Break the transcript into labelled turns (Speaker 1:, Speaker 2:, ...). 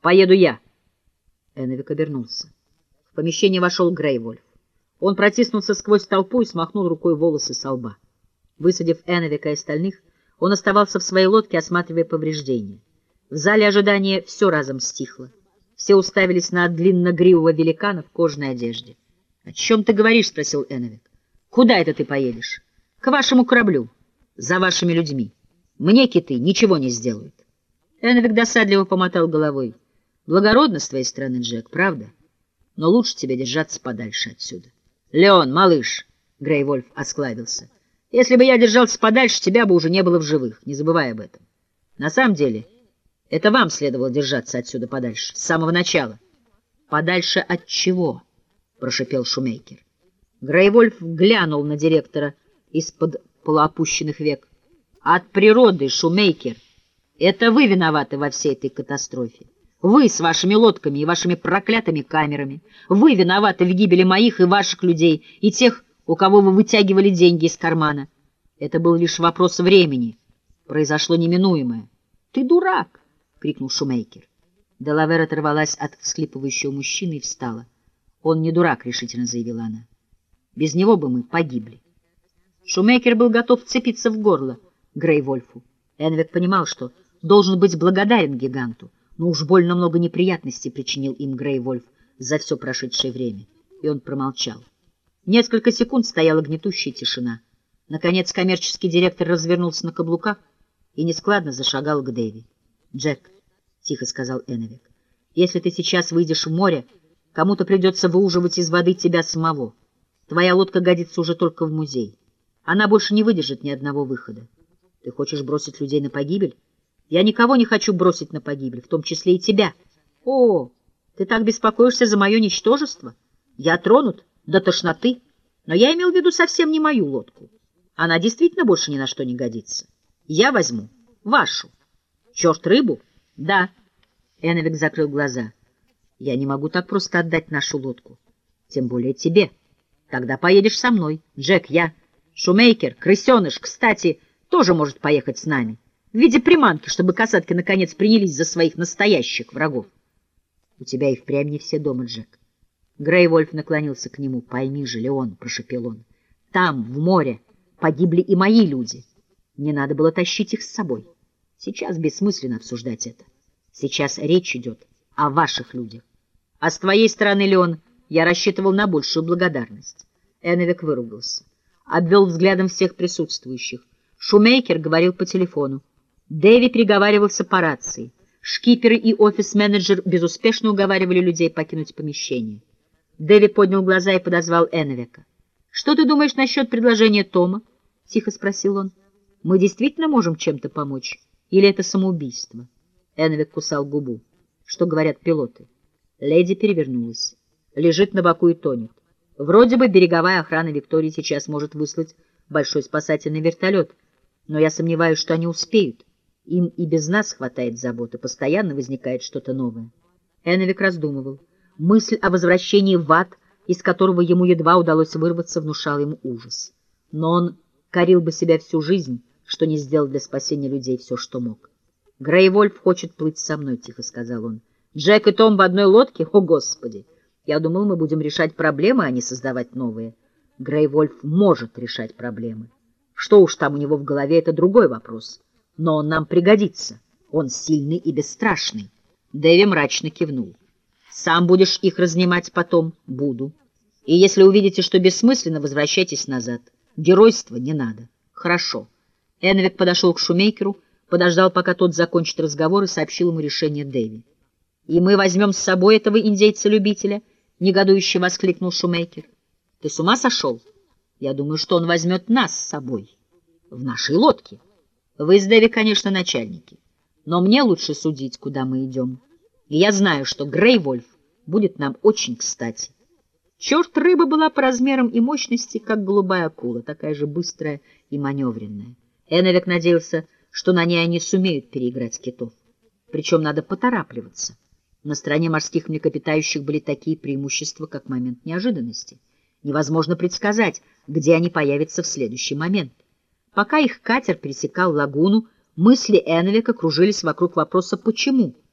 Speaker 1: Поеду я. Эновик обернулся. В помещение вошел Грейвольф. Он протиснулся сквозь толпу и смахнул рукой волосы со лба. Высадив Эновика и остальных, он оставался в своей лодке, осматривая повреждения. В зале ожидания все разом стихло. Все уставились на длинногривого великана в кожаной одежде. — О чем ты говоришь? — спросил Эновик. — Куда это ты поедешь? — К вашему кораблю. За вашими людьми. Мне киты ничего не сделают. Эновик досадливо помотал головой. — Благородно с твоей стороны, Джек, правда? Но лучше тебе держаться подальше отсюда. — Леон, малыш! — Грейвольф осклабился. — Если бы я держался подальше, тебя бы уже не было в живых. Не забывай об этом. На самом деле... Это вам следовало держаться отсюда подальше, с самого начала. — Подальше от чего? — прошипел Шумейкер. Грейвольф глянул на директора из-под полуопущенных век. — От природы, Шумейкер. Это вы виноваты во всей этой катастрофе. Вы с вашими лодками и вашими проклятыми камерами. Вы виноваты в гибели моих и ваших людей, и тех, у кого вы вытягивали деньги из кармана. Это был лишь вопрос времени. Произошло неминуемое. Ты дурак! — крикнул Шумейкер. Делавер оторвалась от всхлипывающего мужчины и встала. — Он не дурак, — решительно заявила она. — Без него бы мы погибли. Шумейкер был готов вцепиться в горло Грейвольфу. Энвик понимал, что должен быть благодарен гиганту, но уж больно много неприятностей причинил им Грейвольф за все прошедшее время, и он промолчал. Несколько секунд стояла гнетущая тишина. Наконец коммерческий директор развернулся на каблуках и нескладно зашагал к Дэви. Джек, — тихо сказал Эновик, — если ты сейчас выйдешь в море, кому-то придется выуживать из воды тебя самого. Твоя лодка годится уже только в музей. Она больше не выдержит ни одного выхода. Ты хочешь бросить людей на погибель? Я никого не хочу бросить на погибель, в том числе и тебя. О, ты так беспокоишься за мое ничтожество? Я тронут до тошноты, но я имел в виду совсем не мою лодку. Она действительно больше ни на что не годится. Я возьму вашу. Черт рыбу? Да. Эновик закрыл глаза. Я не могу так просто отдать нашу лодку. Тем более тебе. Тогда поедешь со мной. Джек, я. Шумейкер, крысеныш, кстати, тоже может поехать с нами. В виде приманки, чтобы касатки наконец принялись за своих настоящих врагов. У тебя и впрямь не все дома, Джек. Грейвольф наклонился к нему. Пойми же, Леон, прошепел он. Там, в море, погибли и мои люди. Не надо было тащить их с собой. Сейчас бессмысленно обсуждать это. Сейчас речь идет о ваших людях. А с твоей стороны, Леон, я рассчитывал на большую благодарность. Эновик выругался. Обвел взглядом всех присутствующих. Шумейкер говорил по телефону. Дэви приговаривался по рации. Шкиперы и офис-менеджер безуспешно уговаривали людей покинуть помещение. Дэви поднял глаза и подозвал Эновика. — Что ты думаешь насчет предложения Тома? — тихо спросил он. — Мы действительно можем чем-то помочь? Или это самоубийство? Энвик кусал губу. Что говорят пилоты? Леди перевернулась. Лежит на боку и тонет. Вроде бы береговая охрана Виктории сейчас может выслать большой спасательный вертолет, но я сомневаюсь, что они успеют. Им и без нас хватает заботы, постоянно возникает что-то новое. Эновик раздумывал. Мысль о возвращении в ад, из которого ему едва удалось вырваться, внушала ему ужас. Но он корил бы себя всю жизнь, что не сделал для спасения людей все, что мог. «Грейвольф хочет плыть со мной», — тихо сказал он. «Джек и Том в одной лодке? О, Господи! Я думал, мы будем решать проблемы, а не создавать новые. Грейвольф может решать проблемы. Что уж там у него в голове, это другой вопрос. Но он нам пригодится. Он сильный и бесстрашный». Дэви мрачно кивнул. «Сам будешь их разнимать потом?» «Буду. И если увидите, что бессмысленно, возвращайтесь назад. Геройства не надо. Хорошо». Энвик подошел к Шумейкеру, подождал, пока тот закончит разговор, и сообщил ему решение Дэви. — И мы возьмем с собой этого индейца-любителя? — негодующе воскликнул Шумейкер. — Ты с ума сошел? Я думаю, что он возьмет нас с собой. В нашей лодке. С Дэви, конечно, начальники. Но мне лучше судить, куда мы идем. И я знаю, что Грейвольф будет нам очень кстати. Черт, рыба была по размерам и мощности, как голубая акула, такая же быстрая и маневренная. Эновик надеялся, что на ней они сумеют переиграть китов. Причем надо поторапливаться. На стороне морских млекопитающих были такие преимущества, как момент неожиданности. Невозможно предсказать, где они появятся в следующий момент. Пока их катер пересекал лагуну, мысли Эновика кружились вокруг вопроса «почему?».